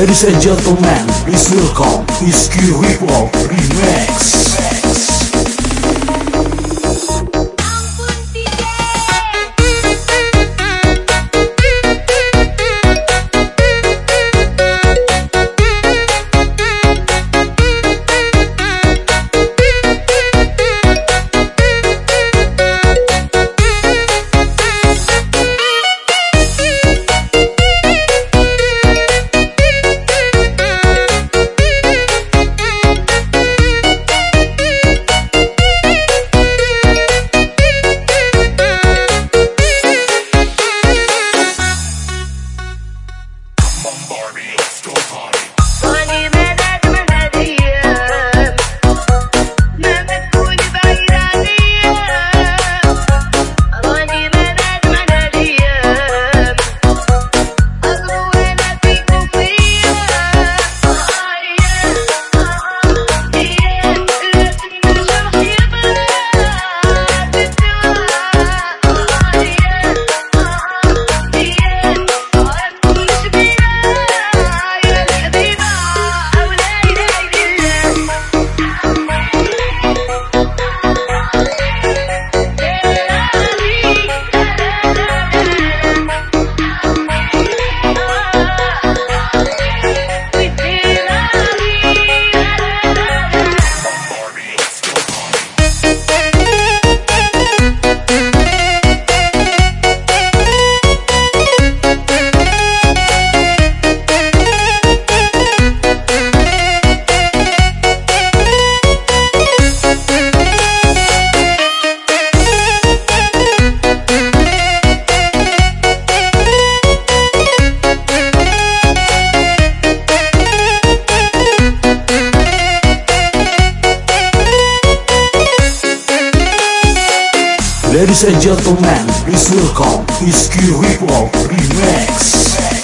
Ladies and gentlemen, please welcome Whiskey Ripple Remix. Ladies and gentlemen, please welcome Whiskey Ripple Remix.